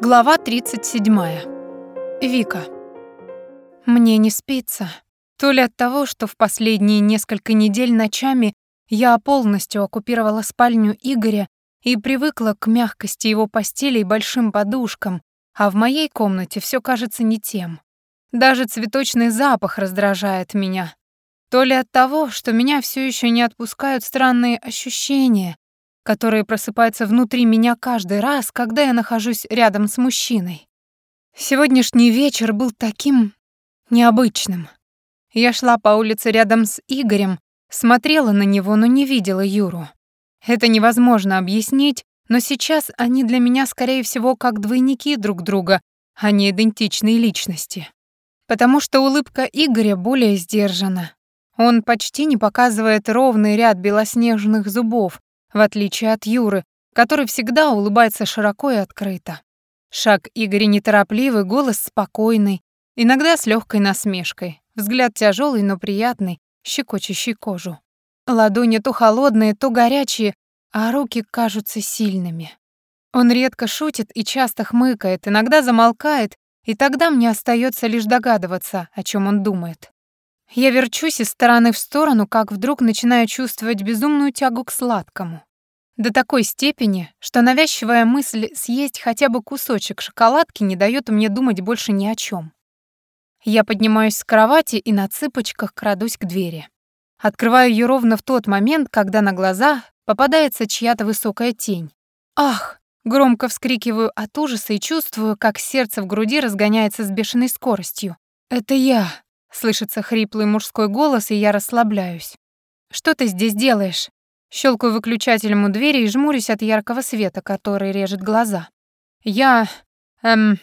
Глава 37. Вика. Мне не спится. То ли от того, что в последние несколько недель ночами я полностью оккупировала спальню Игоря и привыкла к мягкости его постели и большим подушкам, а в моей комнате все кажется не тем. Даже цветочный запах раздражает меня. То ли от того, что меня все еще не отпускают странные ощущения, которые просыпаются внутри меня каждый раз, когда я нахожусь рядом с мужчиной. Сегодняшний вечер был таким необычным. Я шла по улице рядом с Игорем, смотрела на него, но не видела Юру. Это невозможно объяснить, но сейчас они для меня, скорее всего, как двойники друг друга, а не идентичные личности. Потому что улыбка Игоря более сдержана. Он почти не показывает ровный ряд белоснежных зубов, в отличие от Юры, который всегда улыбается широко и открыто. Шаг Игоря неторопливый, голос спокойный, иногда с легкой насмешкой, взгляд тяжелый, но приятный, щекочущий кожу. Ладони то холодные, то горячие, а руки кажутся сильными. Он редко шутит и часто хмыкает, иногда замолкает, и тогда мне остается лишь догадываться, о чем он думает. Я верчусь из стороны в сторону, как вдруг начинаю чувствовать безумную тягу к сладкому. До такой степени, что навязчивая мысль съесть хотя бы кусочек шоколадки не дает мне думать больше ни о чем. Я поднимаюсь с кровати и на цыпочках крадусь к двери. Открываю ее ровно в тот момент, когда на глаза попадается чья-то высокая тень. «Ах!» Громко вскрикиваю от ужаса и чувствую, как сердце в груди разгоняется с бешеной скоростью. «Это я!» Слышится хриплый мужской голос, и я расслабляюсь. «Что ты здесь делаешь?» Щелкаю выключателем у двери и жмурюсь от яркого света, который режет глаза. «Я... эм...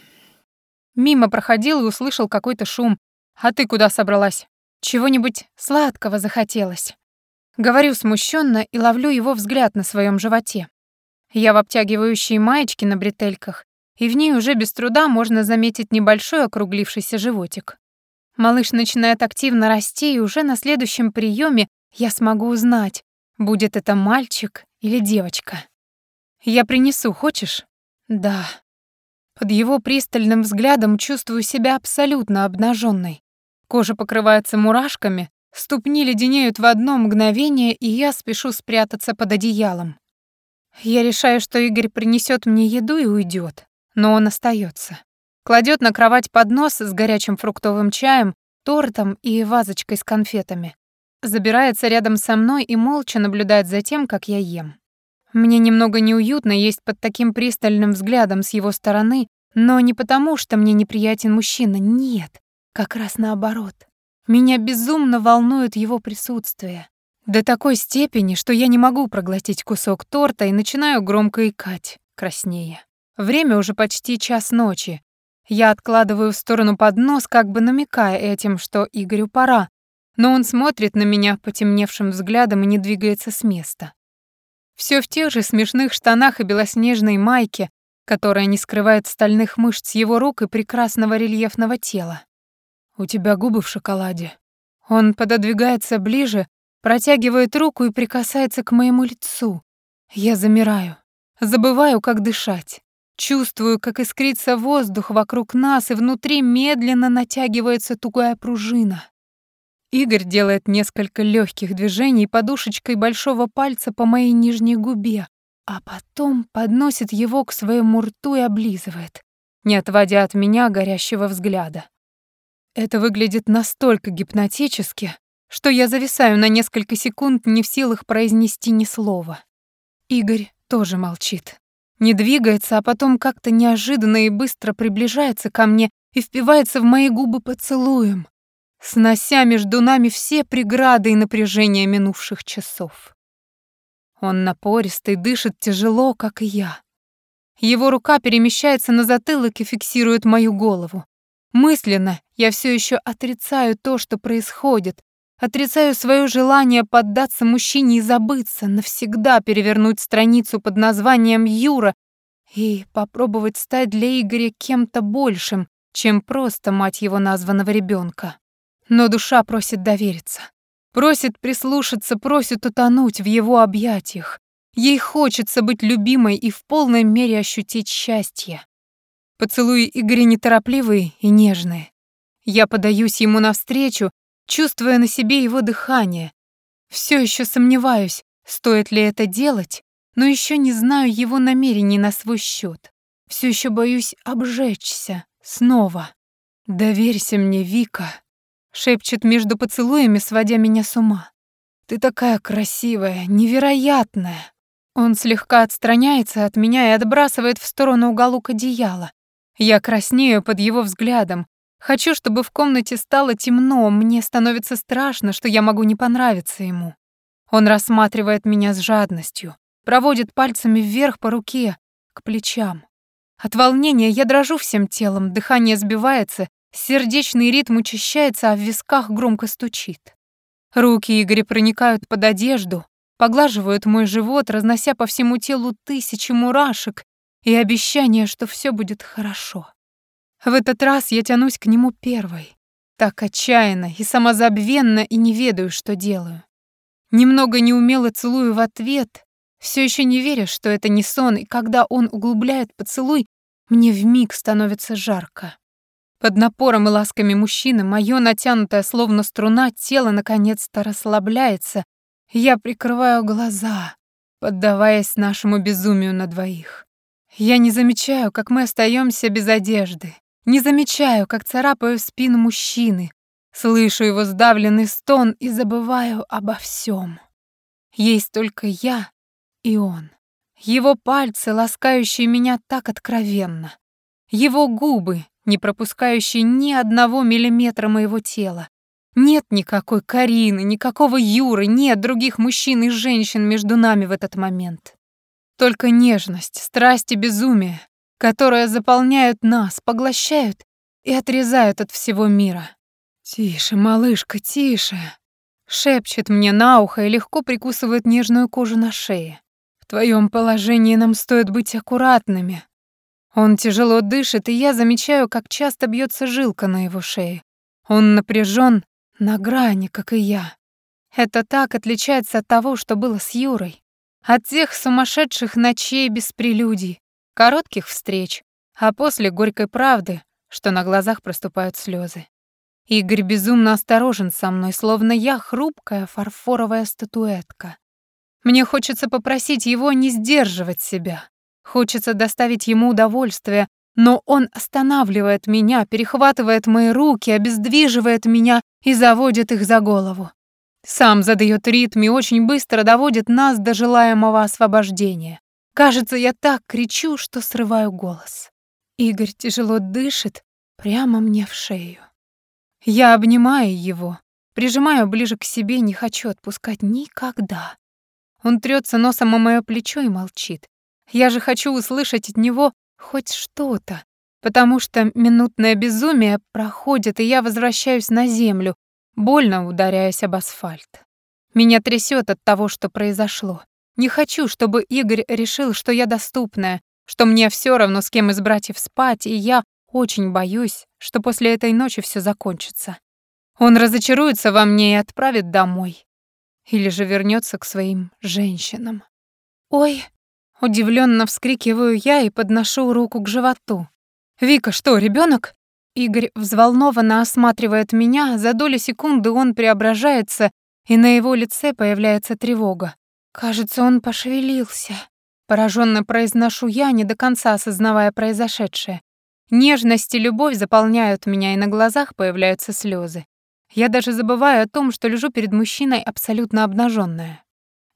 Мимо проходил и услышал какой-то шум. А ты куда собралась? Чего-нибудь сладкого захотелось?» Говорю смущенно и ловлю его взгляд на своем животе. Я в обтягивающей маечке на бретельках, и в ней уже без труда можно заметить небольшой округлившийся животик. Малыш начинает активно расти, и уже на следующем приеме я смогу узнать, будет это мальчик или девочка. Я принесу, хочешь? Да. Под его пристальным взглядом чувствую себя абсолютно обнаженной. Кожа покрывается мурашками, ступни леденеют в одно мгновение, и я спешу спрятаться под одеялом. Я решаю, что Игорь принесет мне еду и уйдет, но он остается кладет на кровать поднос с горячим фруктовым чаем, тортом и вазочкой с конфетами. Забирается рядом со мной и молча наблюдает за тем, как я ем. Мне немного неуютно есть под таким пристальным взглядом с его стороны, но не потому, что мне неприятен мужчина, нет, как раз наоборот. Меня безумно волнует его присутствие. До такой степени, что я не могу проглотить кусок торта и начинаю громко икать, краснее. Время уже почти час ночи, я откладываю в сторону поднос, как бы намекая этим, что Игорю пора, но он смотрит на меня потемневшим взглядом и не двигается с места. Все в тех же смешных штанах и белоснежной майке, которая не скрывает стальных мышц его рук и прекрасного рельефного тела. «У тебя губы в шоколаде». Он пододвигается ближе, протягивает руку и прикасается к моему лицу. Я замираю, забываю, как дышать. Чувствую, как искрится воздух вокруг нас, и внутри медленно натягивается тугая пружина. Игорь делает несколько легких движений подушечкой большого пальца по моей нижней губе, а потом подносит его к своему рту и облизывает, не отводя от меня горящего взгляда. Это выглядит настолько гипнотически, что я зависаю на несколько секунд, не в силах произнести ни слова. Игорь тоже молчит. Не двигается, а потом как-то неожиданно и быстро приближается ко мне и впивается в мои губы поцелуем, снося между нами все преграды и напряжения минувших часов. Он напористый, дышит тяжело, как и я. Его рука перемещается на затылок и фиксирует мою голову. Мысленно я все еще отрицаю то, что происходит, Отрицаю свое желание поддаться мужчине и забыться, навсегда перевернуть страницу под названием Юра и попробовать стать для Игоря кем-то большим, чем просто мать его названного ребенка. Но душа просит довериться. Просит прислушаться, просит утонуть в его объятиях. Ей хочется быть любимой и в полной мере ощутить счастье. Поцелуи Игоря неторопливые и нежные. Я подаюсь ему навстречу, чувствуя на себе его дыхание. Все еще сомневаюсь, стоит ли это делать, но еще не знаю его намерений на свой счет. Все еще боюсь обжечься снова. «Доверься мне, Вика», — шепчет между поцелуями, сводя меня с ума. «Ты такая красивая, невероятная». Он слегка отстраняется от меня и отбрасывает в сторону уголок одеяла. Я краснею под его взглядом. Хочу, чтобы в комнате стало темно, мне становится страшно, что я могу не понравиться ему. Он рассматривает меня с жадностью, проводит пальцами вверх по руке, к плечам. От волнения я дрожу всем телом, дыхание сбивается, сердечный ритм учащается, а в висках громко стучит. Руки Игоря проникают под одежду, поглаживают мой живот, разнося по всему телу тысячи мурашек и обещание, что все будет хорошо. В этот раз я тянусь к нему первой, так отчаянно и самозабвенно и не ведаю, что делаю. Немного неумело целую в ответ, все еще не веря, что это не сон, и когда он углубляет поцелуй, мне вмиг становится жарко. Под напором и ласками мужчины мое натянутое словно струна тело наконец-то расслабляется, я прикрываю глаза, поддаваясь нашему безумию на двоих. Я не замечаю, как мы остаемся без одежды. Не замечаю, как царапаю спину мужчины. Слышу его сдавленный стон и забываю обо всем. Есть только я и он. Его пальцы, ласкающие меня так откровенно. Его губы, не пропускающие ни одного миллиметра моего тела. Нет никакой Карины, никакого Юры, нет других мужчин и женщин между нами в этот момент. Только нежность, страсть и безумие, которые заполняют нас, поглощают и отрезают от всего мира. «Тише, малышка, тише!» Шепчет мне на ухо и легко прикусывает нежную кожу на шее. «В твоем положении нам стоит быть аккуратными». Он тяжело дышит, и я замечаю, как часто бьется жилка на его шее. Он напряжен, на грани, как и я. Это так отличается от того, что было с Юрой. От тех сумасшедших ночей без прелюдий, коротких встреч, а после горькой правды, что на глазах проступают слезы. Игорь безумно осторожен со мной, словно я хрупкая фарфоровая статуэтка. Мне хочется попросить его не сдерживать себя. Хочется доставить ему удовольствие, но он останавливает меня, перехватывает мои руки, обездвиживает меня и заводит их за голову. Сам задает ритм и очень быстро доводит нас до желаемого освобождения. Кажется, я так кричу, что срываю голос. Игорь тяжело дышит прямо мне в шею. Я обнимаю его, прижимаю ближе к себе, не хочу отпускать никогда. Он трется носом о моё плечо и молчит. Я же хочу услышать от него хоть что-то, потому что минутное безумие проходит, и я возвращаюсь на землю, больно ударяясь об асфальт. Меня трясет от того, что произошло. Не хочу, чтобы Игорь решил, что я доступная, что мне все равно с кем из братьев спать, и я очень боюсь, что после этой ночи все закончится. Он разочаруется во мне и отправит домой. Или же вернется к своим женщинам. «Ой!» — удивленно вскрикиваю я и подношу руку к животу. «Вика, что, ребенок? Игорь взволнованно осматривает меня, за доли секунды он преображается, и на его лице появляется тревога. Кажется, он пошевелился. Пораженно произношу я, не до конца осознавая произошедшее. Нежность и любовь заполняют меня, и на глазах появляются слезы. Я даже забываю о том, что лежу перед мужчиной абсолютно обнаженная.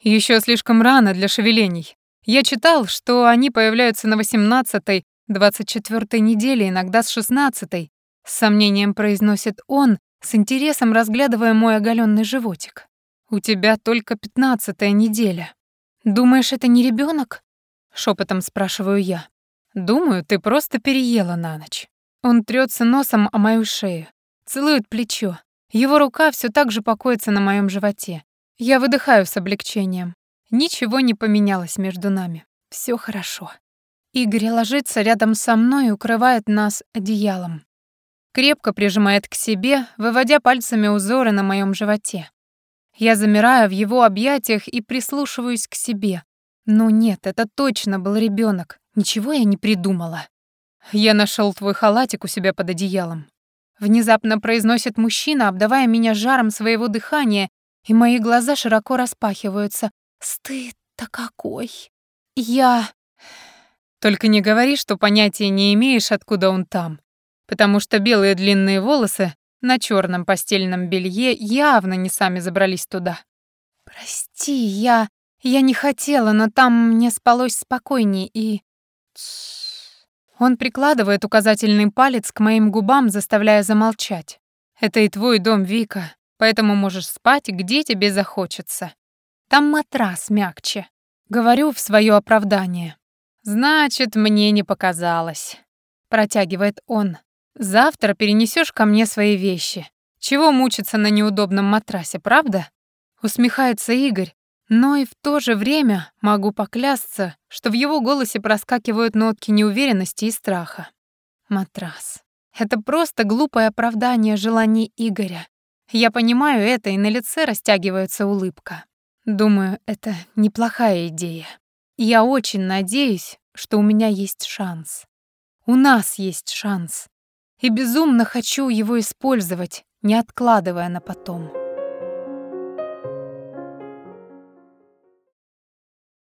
Еще слишком рано для шевелений. Я читал, что они появляются на 18-й, Двадцать четвёртой недели, иногда с шестнадцатой, с сомнением произносит он, с интересом разглядывая мой оголенный животик. У тебя только пятнадцатая неделя. Думаешь, это не ребенок? Шепотом спрашиваю я. Думаю, ты просто переела на ночь. Он трется носом о мою шею, целует плечо. Его рука все так же покоится на моем животе. Я выдыхаю с облегчением. Ничего не поменялось между нами. Все хорошо. Игорь ложится рядом со мной и укрывает нас одеялом. Крепко прижимает к себе, выводя пальцами узоры на моем животе. Я замираю в его объятиях и прислушиваюсь к себе. Но нет, это точно был ребенок. Ничего я не придумала. Я нашел твой халатик у себя под одеялом. Внезапно произносит мужчина, обдавая меня жаром своего дыхания, и мои глаза широко распахиваются. Стыд-то какой! Я... Только не говори, что понятия не имеешь, откуда он там. Потому что белые длинные волосы на черном постельном белье явно не сами забрались туда. Прости, я... Я не хотела, но там мне спалось спокойнее и... Он прикладывает указательный палец к моим губам, заставляя замолчать. Это и твой дом, Вика, поэтому можешь спать, где тебе захочется. Там матрас мягче. Говорю в свое оправдание. Значит, мне не показалось. Протягивает он. Завтра перенесешь ко мне свои вещи. Чего мучиться на неудобном матрасе, правда? Усмехается Игорь, но и в то же время могу поклясться, что в его голосе проскакивают нотки неуверенности и страха. Матрас. Это просто глупое оправдание желаний Игоря. Я понимаю это, и на лице растягивается улыбка. Думаю, это неплохая идея. Я очень надеюсь, что у меня есть шанс. У нас есть шанс. И безумно хочу его использовать, не откладывая на потом.